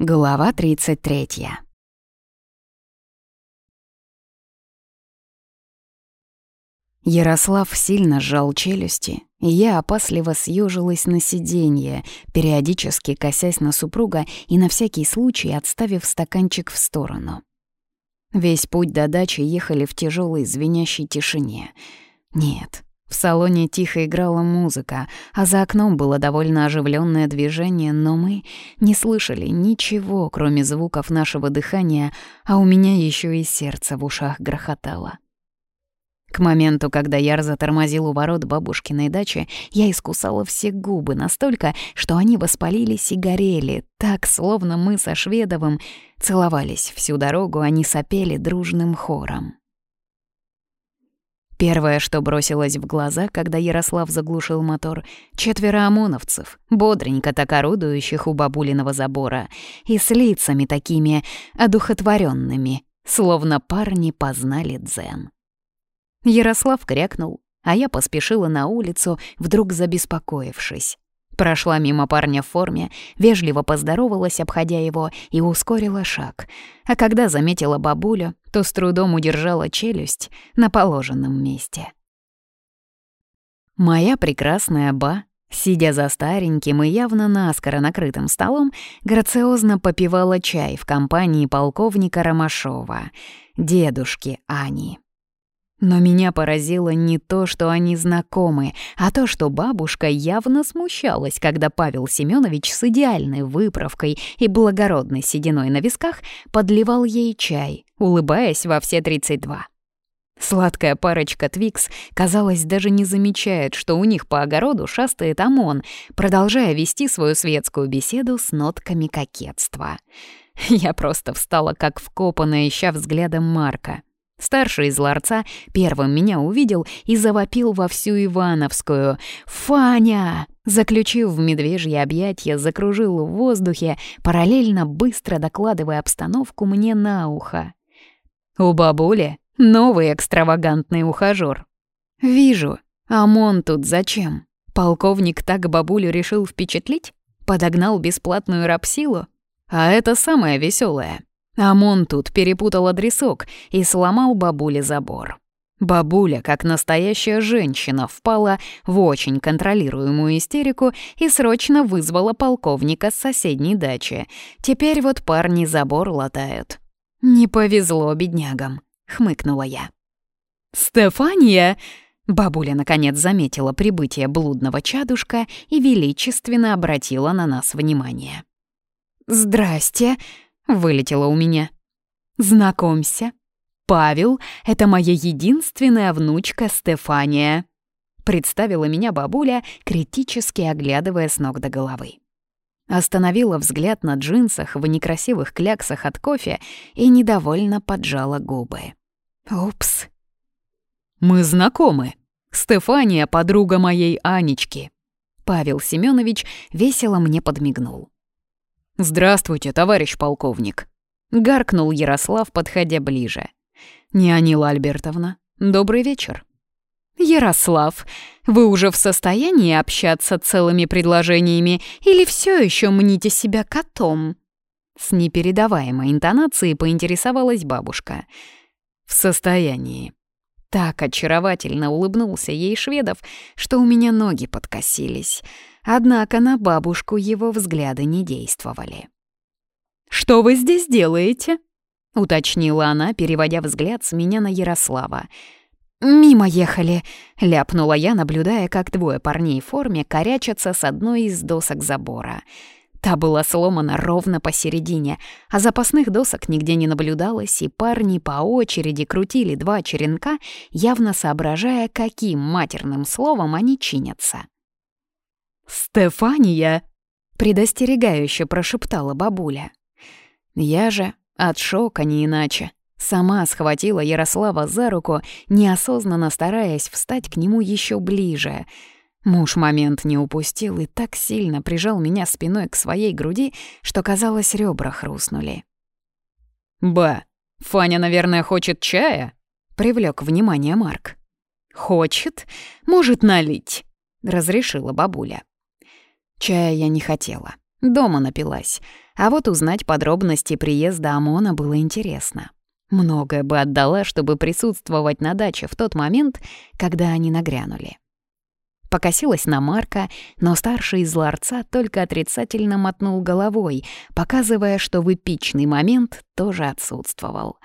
Глава 33. Ярослав сильно сжал челюсти, и я опасливо съежилась на сиденье, периодически косясь на супруга и на всякий случай отставив стаканчик в сторону. Весь путь до дачи ехали в тяжелой звенящей тишине. Нет, в салоне тихо играла музыка, а за окном было довольно оживленное движение, но мы не слышали ничего, кроме звуков нашего дыхания, а у меня еще и сердце в ушах грохотало. К моменту, когда Яр затормозил у ворот бабушкиной дачи, я искусала все губы настолько, что они воспалились и горели, так, словно мы со Шведовым целовались всю дорогу, они сопели дружным хором. Первое, что бросилось в глаза, когда Ярослав заглушил мотор, четверо ОМОНовцев, бодренько так орудующих у бабулиного забора, и с лицами такими одухотворенными, словно парни познали дзен. Ярослав крякнул, а я поспешила на улицу, вдруг забеспокоившись. Прошла мимо парня в форме, вежливо поздоровалась, обходя его, и ускорила шаг. А когда заметила бабулю, то с трудом удержала челюсть на положенном месте. Моя прекрасная ба, сидя за стареньким и явно наскоро накрытым столом, грациозно попивала чай в компании полковника Ромашова, дедушки Ани. Но меня поразило не то, что они знакомы, а то, что бабушка явно смущалась, когда Павел Семенович с идеальной выправкой и благородной сединой на висках подливал ей чай, улыбаясь во все 32. Сладкая парочка Твикс, казалось, даже не замечает, что у них по огороду шастает ОМОН, продолжая вести свою светскую беседу с нотками кокетства. Я просто встала как вкопанная, ища взглядом Марка — Старший из ларца первым меня увидел и завопил во всю Ивановскую. «Фаня!» Заключив в медвежье объятье, закружил в воздухе, параллельно быстро докладывая обстановку мне на ухо. «У бабули новый экстравагантный ухажёр». «Вижу. Амон тут зачем? Полковник так бабулю решил впечатлить? Подогнал бесплатную рабсилу? А это самое веселое. Амон тут перепутал адресок и сломал бабуле забор. Бабуля, как настоящая женщина, впала в очень контролируемую истерику и срочно вызвала полковника с соседней дачи. Теперь вот парни забор латают. «Не повезло беднягам», — хмыкнула я. «Стефания!» Бабуля наконец заметила прибытие блудного чадушка и величественно обратила на нас внимание. «Здрасте!» Вылетело у меня. «Знакомься, Павел — это моя единственная внучка Стефания», представила меня бабуля, критически оглядывая с ног до головы. Остановила взгляд на джинсах в некрасивых кляксах от кофе и недовольно поджала губы. «Упс». «Мы знакомы. Стефания — подруга моей Анечки». Павел Семенович весело мне подмигнул. «Здравствуйте, товарищ полковник», — гаркнул Ярослав, подходя ближе. «Неонила Альбертовна, добрый вечер». «Ярослав, вы уже в состоянии общаться целыми предложениями или все еще мните себя котом?» С непередаваемой интонацией поинтересовалась бабушка. «В состоянии». Так очаровательно улыбнулся ей Шведов, что у меня ноги подкосились. Однако на бабушку его взгляды не действовали. «Что вы здесь делаете?» — уточнила она, переводя взгляд с меня на Ярослава. «Мимо ехали», — ляпнула я, наблюдая, как двое парней в форме корячатся с одной из досок забора. Та была сломана ровно посередине, а запасных досок нигде не наблюдалось, и парни по очереди крутили два черенка, явно соображая, каким матерным словом они чинятся. «Стефания!» — предостерегающе прошептала бабуля. Я же, от шока не иначе, сама схватила Ярослава за руку, неосознанно стараясь встать к нему еще ближе. Муж момент не упустил и так сильно прижал меня спиной к своей груди, что, казалось, ребра хрустнули. «Ба, Фаня, наверное, хочет чая?» — привлек внимание Марк. «Хочет? Может налить?» — разрешила бабуля. Чая я не хотела. Дома напилась. А вот узнать подробности приезда ОМОНа было интересно. Многое бы отдала, чтобы присутствовать на даче в тот момент, когда они нагрянули. Покосилась на Марка, но старший из ларца только отрицательно мотнул головой, показывая, что в эпичный момент тоже отсутствовал.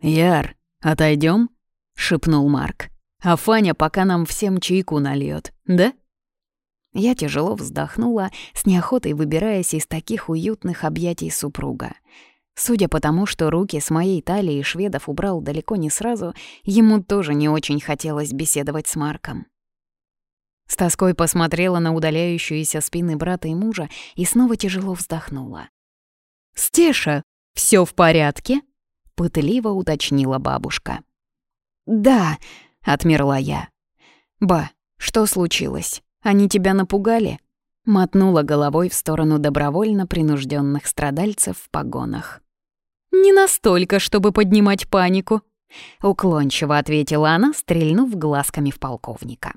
«Яр, отойдем? шепнул Марк. «А Фаня пока нам всем чайку нальет, да?» Я тяжело вздохнула, с неохотой выбираясь из таких уютных объятий супруга. Судя по тому, что руки с моей талии шведов убрал далеко не сразу, ему тоже не очень хотелось беседовать с Марком. С тоской посмотрела на удаляющиеся спины брата и мужа и снова тяжело вздохнула. «Стеша, все в порядке?» — пытливо уточнила бабушка. «Да», — отмерла я. «Ба, что случилось? Они тебя напугали?» Мотнула головой в сторону добровольно принужденных страдальцев в погонах. «Не настолько, чтобы поднимать панику», — уклончиво ответила она, стрельнув глазками в полковника.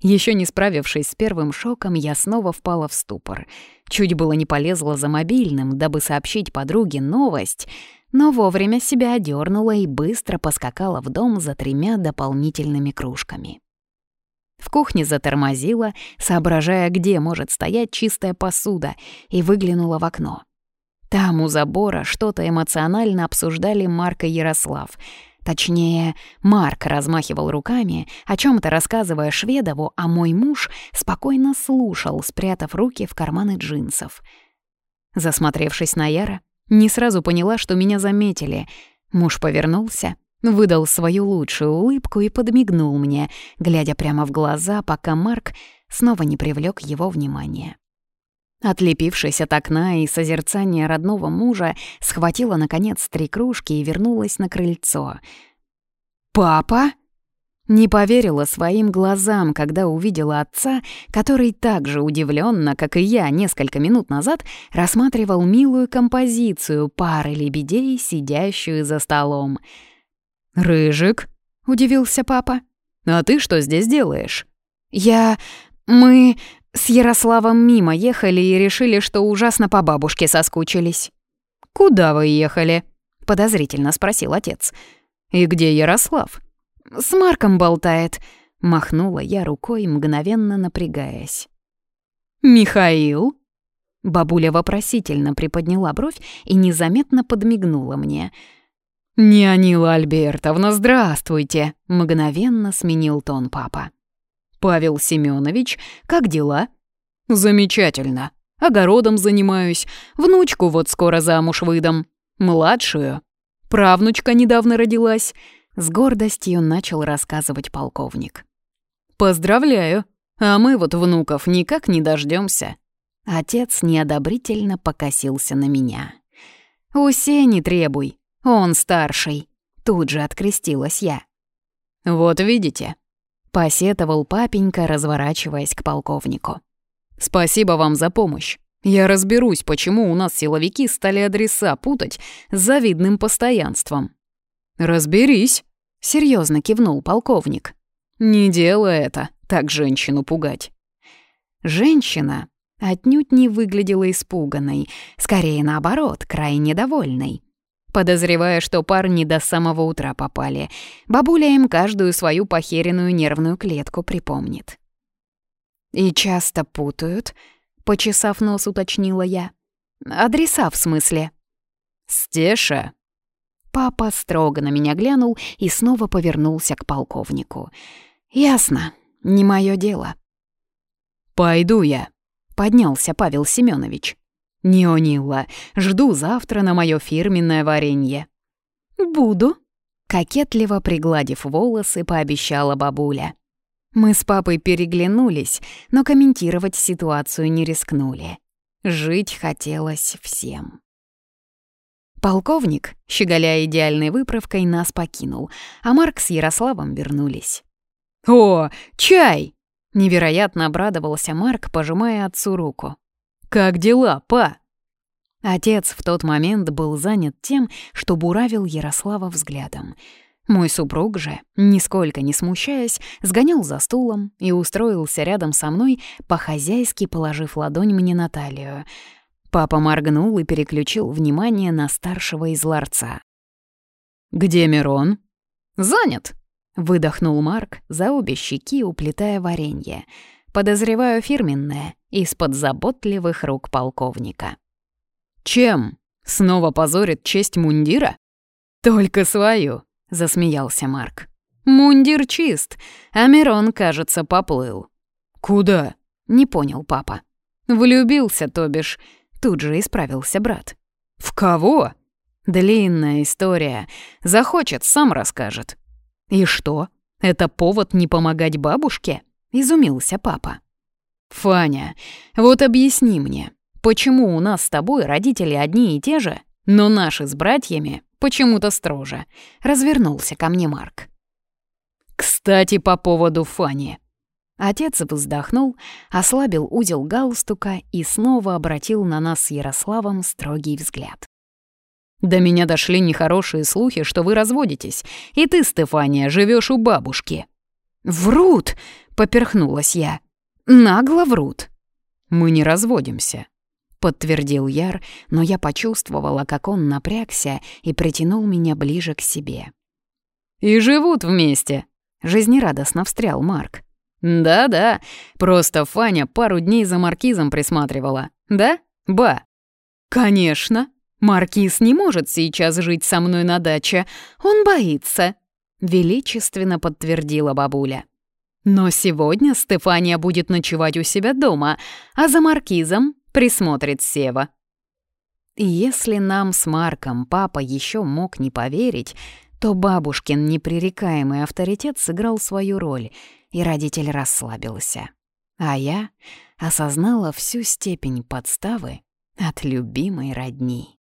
Еще не справившись с первым шоком, я снова впала в ступор. Чуть было не полезла за мобильным, дабы сообщить подруге новость, но вовремя себя одернула и быстро поскакала в дом за тремя дополнительными кружками. В кухне затормозила, соображая, где может стоять чистая посуда, и выглянула в окно. Там у забора что-то эмоционально обсуждали Марк и Ярослав. Точнее, Марк размахивал руками, о чем то рассказывая Шведову, а мой муж спокойно слушал, спрятав руки в карманы джинсов. Засмотревшись на Яра, не сразу поняла, что меня заметили. Муж повернулся, выдал свою лучшую улыбку и подмигнул мне, глядя прямо в глаза, пока Марк снова не привлек его внимания. Отлепившись от окна и созерцания родного мужа, схватила, наконец, три кружки и вернулась на крыльцо. «Папа?» Не поверила своим глазам, когда увидела отца, который так же удивленно, как и я несколько минут назад, рассматривал милую композицию пары лебедей, сидящую за столом. «Рыжик?» — удивился папа. «А ты что здесь делаешь?» «Я... мы с Ярославом мимо ехали и решили, что ужасно по бабушке соскучились». «Куда вы ехали?» — подозрительно спросил отец. «И где Ярослав?» «С Марком болтает», — махнула я рукой, мгновенно напрягаясь. «Михаил?» Бабуля вопросительно приподняла бровь и незаметно подмигнула мне — «Неонила Альбертовна, здравствуйте!» — мгновенно сменил тон папа. «Павел Семенович, как дела?» «Замечательно. Огородом занимаюсь. Внучку вот скоро замуж выдам. Младшую. Правнучка недавно родилась». С гордостью начал рассказывать полковник. «Поздравляю. А мы вот внуков никак не дождемся. Отец неодобрительно покосился на меня. «Усе не требуй. Он старший. Тут же открестилась я. «Вот видите», — посетовал папенька, разворачиваясь к полковнику. «Спасибо вам за помощь. Я разберусь, почему у нас силовики стали адреса путать с завидным постоянством». «Разберись», — серьезно кивнул полковник. «Не делай это, так женщину пугать». Женщина отнюдь не выглядела испуганной, скорее наоборот, крайне довольной подозревая, что парни до самого утра попали. Бабуля им каждую свою похеренную нервную клетку припомнит. «И часто путают», — почесав нос, уточнила я. «Адреса, в смысле?» «Стеша». Папа строго на меня глянул и снова повернулся к полковнику. «Ясно, не мое дело». «Пойду я», — поднялся Павел Семенович. «Неонилла, жду завтра на мое фирменное варенье». «Буду», — кокетливо пригладив волосы, пообещала бабуля. Мы с папой переглянулись, но комментировать ситуацию не рискнули. Жить хотелось всем. Полковник, щеголяя идеальной выправкой, нас покинул, а Марк с Ярославом вернулись. «О, чай!» — невероятно обрадовался Марк, пожимая отцу руку. «Как дела, па?» Отец в тот момент был занят тем, что буравил Ярослава взглядом. Мой супруг же, нисколько не смущаясь, сгонял за стулом и устроился рядом со мной, по-хозяйски положив ладонь мне на талию. Папа моргнул и переключил внимание на старшего из ларца. «Где Мирон?» «Занят», — выдохнул Марк за обе щеки, уплетая варенье. Подозреваю фирменное, из-под заботливых рук полковника. «Чем? Снова позорит честь мундира?» «Только свою», — засмеялся Марк. «Мундир чист, а Мирон, кажется, поплыл». «Куда?» — не понял папа. «Влюбился, то бишь», — тут же исправился брат. «В кого?» «Длинная история. Захочет, сам расскажет». «И что? Это повод не помогать бабушке?» — изумился папа. «Фаня, вот объясни мне, почему у нас с тобой родители одни и те же, но наши с братьями почему-то строже?» — развернулся ко мне Марк. «Кстати, по поводу Фани». Отец вздохнул, ослабил узел галстука и снова обратил на нас с Ярославом строгий взгляд. «До меня дошли нехорошие слухи, что вы разводитесь, и ты, Стефания, живешь у бабушки». «Врут!» — поперхнулась я. «Нагло врут». «Мы не разводимся», — подтвердил Яр, но я почувствовала, как он напрягся и притянул меня ближе к себе. «И живут вместе», — жизнерадостно встрял Марк. «Да-да, просто Фаня пару дней за маркизом присматривала. Да, ба?» «Конечно. Маркиз не может сейчас жить со мной на даче. Он боится», — величественно подтвердила бабуля. «Но сегодня Стефания будет ночевать у себя дома, а за маркизом присмотрит Сева». Если нам с Марком папа еще мог не поверить, то бабушкин непререкаемый авторитет сыграл свою роль, и родитель расслабился. А я осознала всю степень подставы от любимой родни.